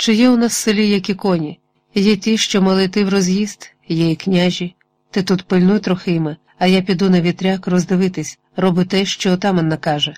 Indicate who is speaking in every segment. Speaker 1: Чи є у нас в селі які коні? Є ті, що мали в роз'їзд, є і княжі. Ти тут пильнуй трохиме, а я піду на вітряк роздивитись, роби те, що отаман накаже.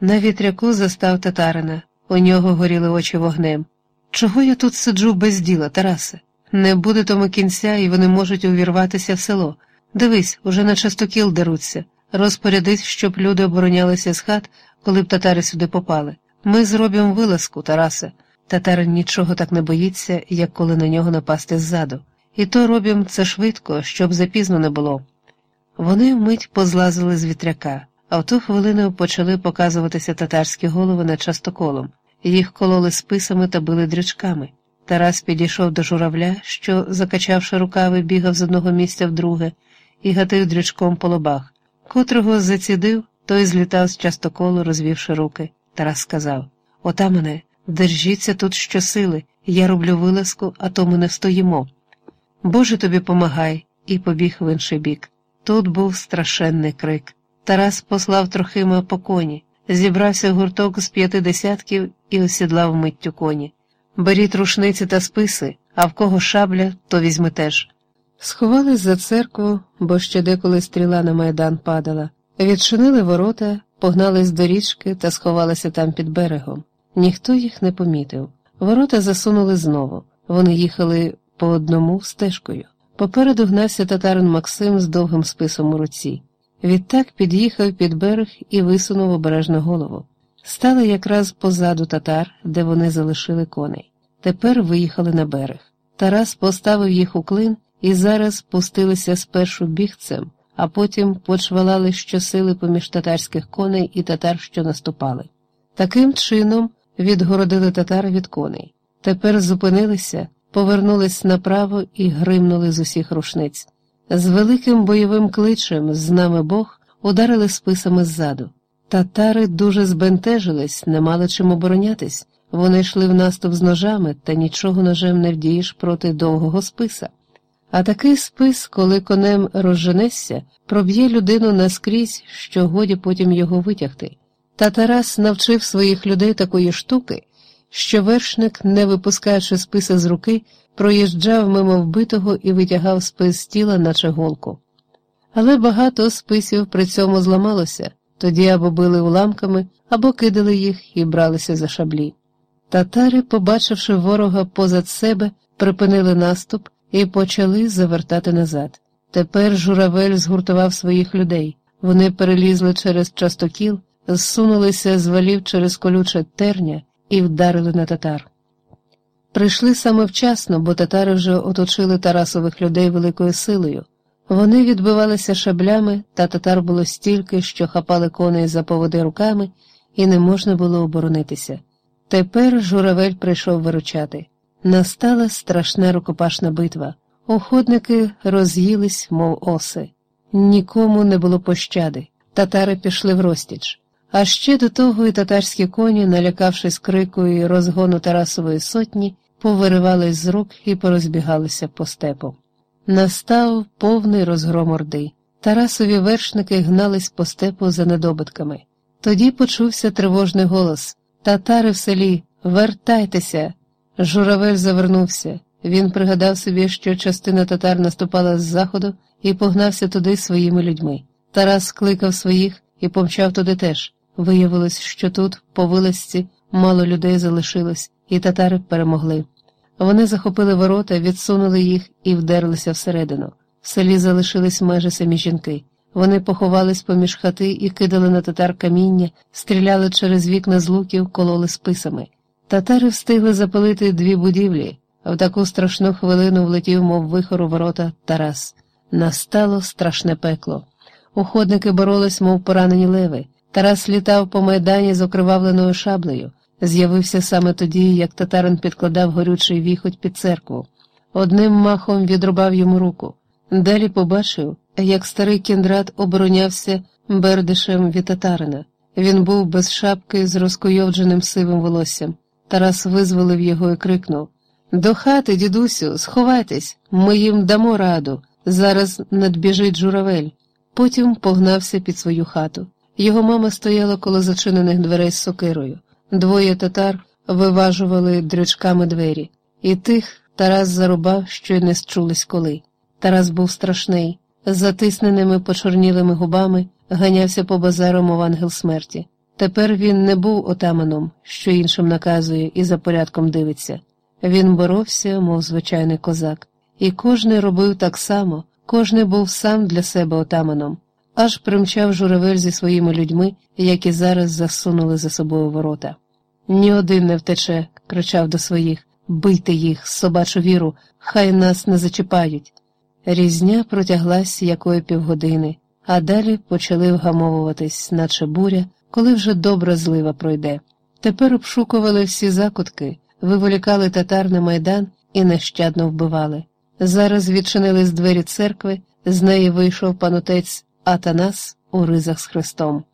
Speaker 1: На вітряку застав татарина, у нього горіли очі вогнем. Чого я тут сиджу без діла, Тарасе? Не буде тому кінця, і вони можуть увірватися в село. Дивись, уже на частокіл деруться. Розпорядись, щоб люди оборонялися з хат, коли б татари сюди попали. Ми зробимо вилазку, Тарасе. Татарин нічого так не боїться, як коли на нього напасти ззаду. І то робім це швидко, щоб запізно не було. Вони вмить позлазили з вітряка, а в ту хвилину почали показуватися татарські голови над частоколом. Їх кололи списами та били дрючками. Тарас підійшов до журавля, що, закачавши рукави, бігав з одного місця в друге і гатив дрючком по лобах. Котрого зацідив, той злітав з частоколу, розвівши руки. Тарас сказав Отамане, Держіться тут щосили, я роблю вилазку, а то ми не встоїмо. Боже тобі помагай, і побіг в інший бік. Тут був страшенний крик. Тарас послав Трохима по коні, зібрався гурток з п'яти десятків і осідлав миттю коні. Беріть рушниці та списи, а в кого шабля, то візьми теж. Сховались за церкву, бо ще деколи стріла на майдан падала, відчинили ворота, погнались до річки та сховалися там під берегом. Ніхто їх не помітив. Ворота засунули знову. Вони їхали по одному стежкою. Попереду гнався татарин Максим з довгим списом у руці. Відтак під'їхав під берег і висунув обережно голову. Стали якраз позаду татар, де вони залишили коней. Тепер виїхали на берег. Тарас поставив їх у клин і зараз пустилися спершу бігцем, а потім почвалали щосили поміж татарських коней і татар, що наступали. Таким чином відгородили татар від коней. Тепер зупинилися, повернулись направо і гримнули з усіх рушниць. З великим бойовим кличем з нами Бог ударили списами ззаду. Татари дуже збентежились, не мали чим оборонятись. Вони йшли в наступ з ножами, та нічого ножем не вдієш проти довгого списа. А такий спис, коли конем розженешся, проб'є людину наскрізь, що годі потім його витягти. Та Тарас навчив своїх людей такої штуки, що вершник, не випускаючи списа з руки, проїжджав мимо вбитого і витягав спис з тіла, наче голку. Але багато списів при цьому зламалося, тоді або били уламками, або кидали їх і бралися за шаблі. Татари, побачивши ворога позад себе, припинили наступ і почали завертати назад. Тепер журавель згуртував своїх людей. Вони перелізли через частокіл зсунулися з валів через колюче терня і вдарили на татар. Прийшли саме вчасно, бо татари вже оточили Тарасових людей великою силою. Вони відбивалися шаблями, та татар було стільки, що хапали коней за поводи руками, і не можна було оборонитися. Тепер журавель прийшов виручати. Настала страшна рукопашна битва. Охотники роз'їлись, мов оси. Нікому не було пощади. Татари пішли в розтіч. А ще до того і татарські коні, налякавшись крику і розгону Тарасової сотні, повиривались з рук і порозбігалися по степу. Настав повний розгром орди. Тарасові вершники гнались по степу за недобитками. Тоді почувся тривожний голос Татари в селі, вертайтеся. Журавель завернувся. Він пригадав собі, що частина татар наступала з заходу і погнався туди своїми людьми. Тарас кликав своїх і помчав туди теж. Виявилось, що тут, по вилазці, мало людей залишилось, і татари перемогли. Вони захопили ворота, відсунули їх і вдерлися всередину. В селі залишились майже самі жінки. Вони поховались поміж хати і кидали на татар каміння, стріляли через вікна з луків, кололи списами. Татари встигли запалити дві будівлі. В таку страшну хвилину влетів, мов вихор у ворота Тарас. Настало страшне пекло. Уходники боролись, мов поранені леви. Тарас літав по майдані з окривавленою шаблею. З'явився саме тоді, як татарин підкладав горючий віхоть під церкву. Одним махом відрубав йому руку. Далі побачив, як старий кіндрат оборонявся бердишем від татарина. Він був без шапки з розкуйовдженим сивим волоссям. Тарас визволив його і крикнув До хати, дідусю, сховайтесь, ми їм дамо раду. Зараз надбіжить журавель. Потім погнався під свою хату. Його мама стояла коло зачинених дверей з сокирою. Двоє татар виважували дрючками двері, і тих Тарас зарубав, що й не счулись коли. Тарас був страшний, з затисненими почорнілими губами ганявся по базару мов ангел смерті. Тепер він не був отаманом, що іншим наказує і за порядком дивиться. Він боровся, мов звичайний козак, і кожний робив так само, кожний був сам для себе отаманом аж примчав журавель зі своїми людьми, які зараз засунули за собою ворота. Ні один не втече, кричав до своїх бийте їх, собачу віру, хай нас не зачіпають. Різня протяглась якої півгодини, а далі почали вгамовуватись, наче буря, коли вже добра злива пройде. Тепер обшукували всі закутки, виволікали татар на майдан і нещадно вбивали. Зараз відчинились двері церкви, з неї вийшов панотець Атанас у ризах з Христом.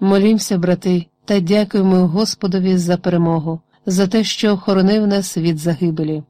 Speaker 1: Молімся, брати, та дякуємо Господові за перемогу, за те, що охоронив нас від загибелі.